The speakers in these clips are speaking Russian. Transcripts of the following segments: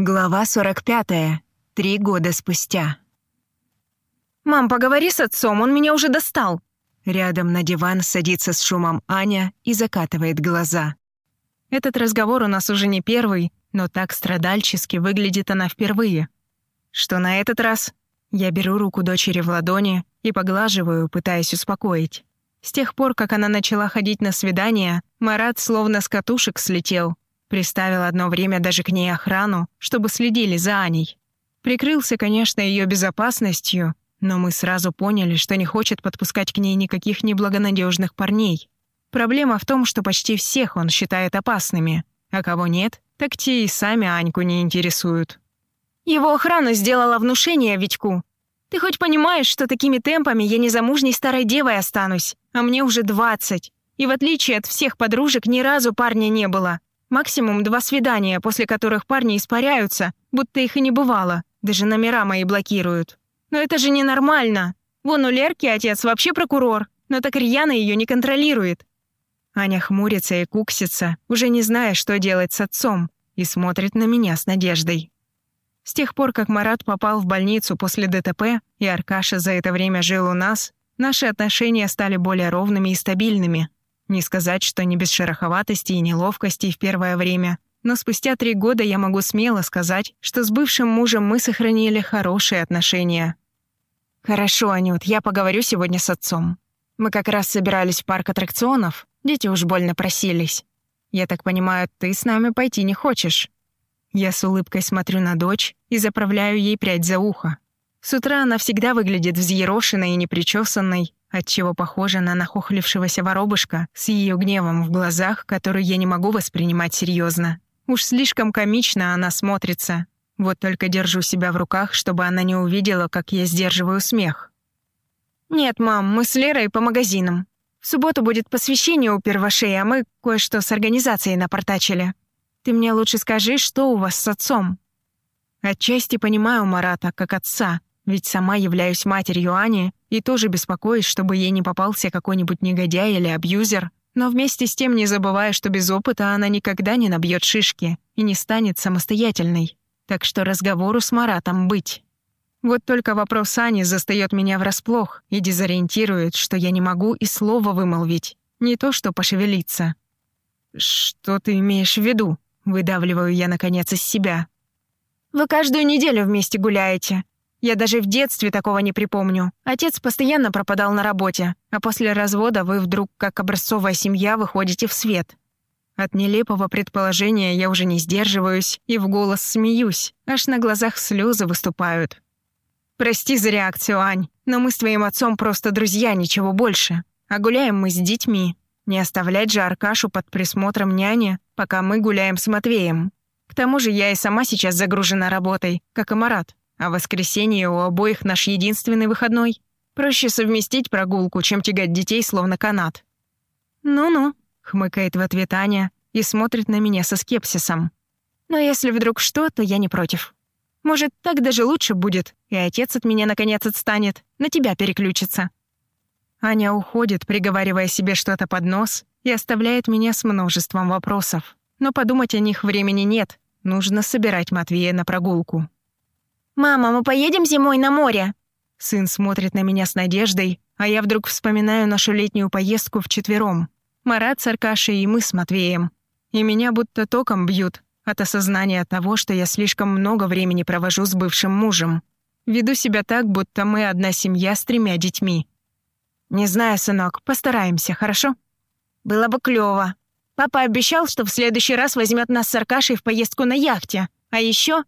Глава 45. Три года спустя. «Мам, поговори с отцом, он меня уже достал!» Рядом на диван садится с шумом Аня и закатывает глаза. Этот разговор у нас уже не первый, но так страдальчески выглядит она впервые. Что на этот раз? Я беру руку дочери в ладони и поглаживаю, пытаясь успокоить. С тех пор, как она начала ходить на свидания, Марат словно с катушек слетел, Приставил одно время даже к ней охрану, чтобы следили за Аней. Прикрылся, конечно, ее безопасностью, но мы сразу поняли, что не хочет подпускать к ней никаких неблагонадежных парней. Проблема в том, что почти всех он считает опасными, а кого нет, так те и сами Аньку не интересуют. Его охрана сделала внушение Витьку. Ты хоть понимаешь, что такими темпами я незамужней старой девой останусь, а мне уже двадцать. И в отличие от всех подружек ни разу парня не было. Максимум два свидания, после которых парни испаряются, будто их и не бывало. Даже номера мои блокируют. Но это же ненормально. Вон у Лерки отец вообще прокурор, но так рьяно ее не контролирует. Аня хмурится и куксится, уже не зная, что делать с отцом, и смотрит на меня с надеждой. С тех пор, как Марат попал в больницу после ДТП, и Аркаша за это время жил у нас, наши отношения стали более ровными и стабильными. Не сказать, что не без шероховатости и неловкости в первое время, но спустя три года я могу смело сказать, что с бывшим мужем мы сохранили хорошие отношения. «Хорошо, Анют, я поговорю сегодня с отцом. Мы как раз собирались в парк аттракционов, дети уж больно просились. Я так понимаю, ты с нами пойти не хочешь?» Я с улыбкой смотрю на дочь и заправляю ей прядь за ухо. С утра она всегда выглядит взъерошенной и непричесанной, отчего похожа на нахохлившегося воробушка с ее гневом в глазах, который я не могу воспринимать серьезно. Уж слишком комично она смотрится. Вот только держу себя в руках, чтобы она не увидела, как я сдерживаю смех. «Нет, мам, мы с Лерой по магазинам. В субботу будет посвящение у первошей, а мы кое-что с организацией напортачили. Ты мне лучше скажи, что у вас с отцом?» Отчасти понимаю Марата как отца, ведь сама являюсь матерью Ани и тоже беспокоюсь, чтобы ей не попался какой-нибудь негодяй или абьюзер, но вместе с тем не забывая, что без опыта она никогда не набьет шишки и не станет самостоятельной. Так что разговору с Маратом быть. Вот только вопрос Ани застаёт меня врасплох и дезориентирует, что я не могу и слова вымолвить, не то что пошевелиться. «Что ты имеешь в виду?» — выдавливаю я, наконец, из себя. «Вы каждую неделю вместе гуляете. Я даже в детстве такого не припомню. Отец постоянно пропадал на работе, а после развода вы вдруг, как образцовая семья, выходите в свет. От нелепого предположения я уже не сдерживаюсь и в голос смеюсь, аж на глазах слезы выступают. «Прости за реакцию, Ань, но мы с твоим отцом просто друзья, ничего больше. А гуляем мы с детьми. Не оставлять же Аркашу под присмотром няни, пока мы гуляем с Матвеем. К тому же я и сама сейчас загружена работой, как и Марат. А воскресенье у обоих наш единственный выходной. Проще совместить прогулку, чем тягать детей словно канат. «Ну-ну», — хмыкает в ответ Аня и смотрит на меня со скепсисом. «Но если вдруг что, то я не против. Может, так даже лучше будет, и отец от меня наконец отстанет, на тебя переключится». Аня уходит, приговаривая себе что-то под нос, и оставляет меня с множеством вопросов. Но подумать о них времени нет, нужно собирать Матвея на прогулку. «Мама, мы поедем зимой на море?» Сын смотрит на меня с надеждой, а я вдруг вспоминаю нашу летнюю поездку вчетвером. Марат с Аркашей и мы с Матвеем. И меня будто током бьют от осознания того, что я слишком много времени провожу с бывшим мужем. Веду себя так, будто мы одна семья с тремя детьми. «Не знаю, сынок, постараемся, хорошо?» «Было бы клёво. Папа обещал, что в следующий раз возьмет нас с Аркашей в поездку на яхте. А еще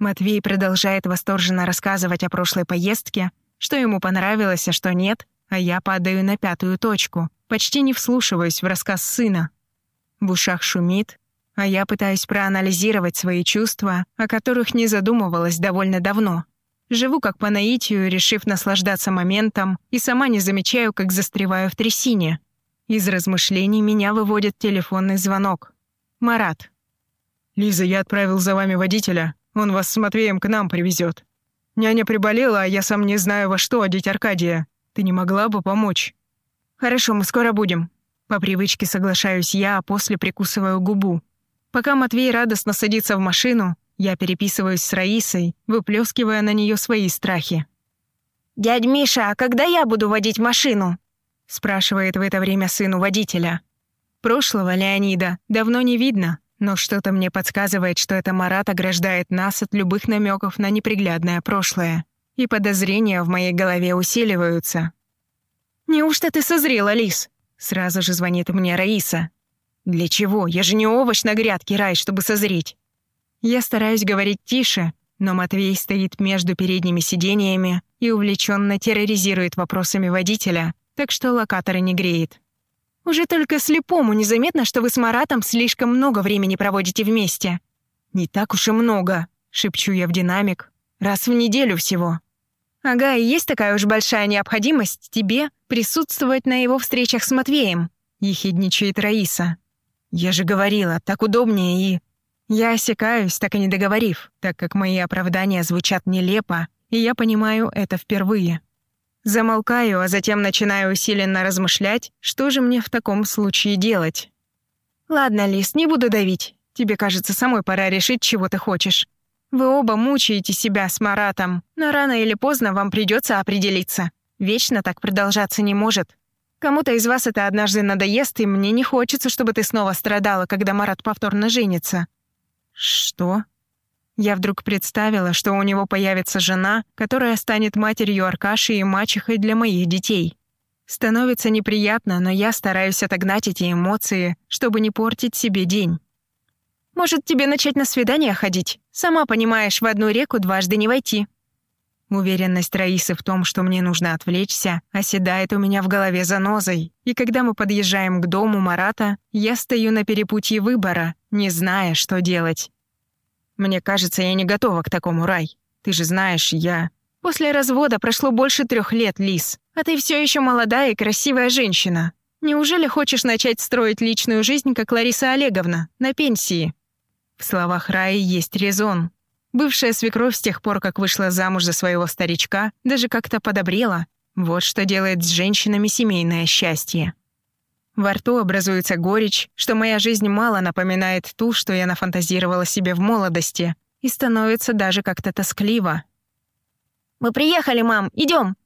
Матвей продолжает восторженно рассказывать о прошлой поездке, что ему понравилось, а что нет, а я падаю на пятую точку, почти не вслушиваюсь в рассказ сына. В ушах шумит, а я пытаюсь проанализировать свои чувства, о которых не задумывалась довольно давно. Живу как по наитию, решив наслаждаться моментом, и сама не замечаю, как застреваю в трясине. Из размышлений меня выводит телефонный звонок. Марат. «Лиза, я отправил за вами водителя. Он вас с Матвеем к нам привезет. Няня приболела, а я сам не знаю, во что одеть Аркадия. Ты не могла бы помочь?» «Хорошо, мы скоро будем». По привычке соглашаюсь я, а после прикусываю губу. Пока Матвей радостно садится в машину, Я переписываюсь с Раисой, выплескивая на нее свои страхи. «Дядь Миша, а когда я буду водить машину?» спрашивает в это время сыну водителя. Прошлого Леонида давно не видно, но что-то мне подсказывает, что это Марат ограждает нас от любых намеков на неприглядное прошлое. И подозрения в моей голове усиливаются. «Неужто ты созрела, Лис?» Сразу же звонит мне Раиса. «Для чего? Я же не овощ на грядке рай, чтобы созреть». Я стараюсь говорить тише, но Матвей стоит между передними сидениями и увлеченно терроризирует вопросами водителя, так что локаторы не греет. Уже только слепому незаметно, что вы с Маратом слишком много времени проводите вместе. Не так уж и много, шепчу я в динамик. Раз в неделю всего. Ага, и есть такая уж большая необходимость тебе присутствовать на его встречах с Матвеем, ехидничает Раиса. Я же говорила, так удобнее и... Я осекаюсь, так и не договорив, так как мои оправдания звучат нелепо, и я понимаю это впервые. Замолкаю, а затем начинаю усиленно размышлять, что же мне в таком случае делать. «Ладно, Лис, не буду давить. Тебе, кажется, самой пора решить, чего ты хочешь. Вы оба мучаете себя с Маратом, но рано или поздно вам придется определиться. Вечно так продолжаться не может. Кому-то из вас это однажды надоест, и мне не хочется, чтобы ты снова страдала, когда Марат повторно женится». «Что?» Я вдруг представила, что у него появится жена, которая станет матерью Аркаши и мачехой для моих детей. Становится неприятно, но я стараюсь отогнать эти эмоции, чтобы не портить себе день. Может, тебе начать на свидание ходить? Сама понимаешь, в одну реку дважды не войти. Уверенность Раисы в том, что мне нужно отвлечься, оседает у меня в голове занозой. И когда мы подъезжаем к дому Марата, я стою на перепутье выбора, не зная, что делать. Мне кажется, я не готова к такому, Рай. Ты же знаешь, я... После развода прошло больше трех лет, Лис. А ты все еще молодая и красивая женщина. Неужели хочешь начать строить личную жизнь, как Лариса Олеговна, на пенсии? В словах Раи есть резон. Бывшая свекровь с тех пор, как вышла замуж за своего старичка, даже как-то подобрела. Вот что делает с женщинами семейное счастье. Во рту образуется горечь, что моя жизнь мало напоминает ту, что я нафантазировала себе в молодости, и становится даже как-то тоскливо. «Мы приехали, мам, идем.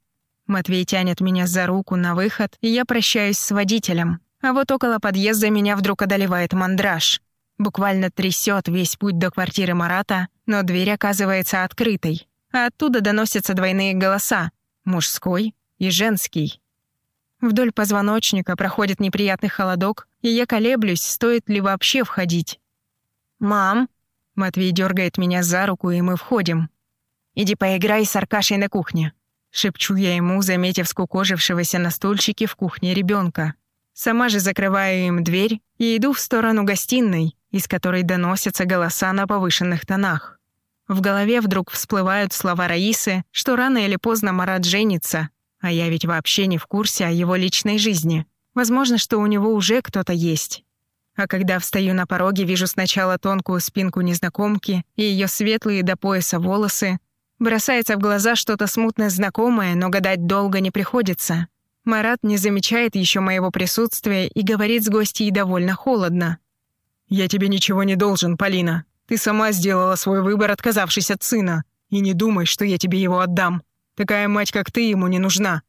Матвей тянет меня за руку на выход, и я прощаюсь с водителем. А вот около подъезда меня вдруг одолевает мандраж. Буквально трясет весь путь до квартиры Марата, но дверь оказывается открытой. А оттуда доносятся двойные голоса — мужской и женский. Вдоль позвоночника проходит неприятный холодок, и я колеблюсь, стоит ли вообще входить. «Мам!» Матвей дергает меня за руку, и мы входим. «Иди поиграй с Аркашей на кухне», — шепчу я ему, заметив скукожившегося на стульчике в кухне ребенка. Сама же закрываю им дверь и иду в сторону гостиной, из которой доносятся голоса на повышенных тонах. В голове вдруг всплывают слова Раисы, что рано или поздно Марат женится, а я ведь вообще не в курсе о его личной жизни. Возможно, что у него уже кто-то есть. А когда встаю на пороге, вижу сначала тонкую спинку незнакомки и ее светлые до пояса волосы. Бросается в глаза что-то смутно знакомое, но гадать долго не приходится. Марат не замечает еще моего присутствия и говорит с гостьей довольно холодно. «Я тебе ничего не должен, Полина. Ты сама сделала свой выбор, отказавшись от сына. И не думай, что я тебе его отдам. Такая мать, как ты, ему не нужна.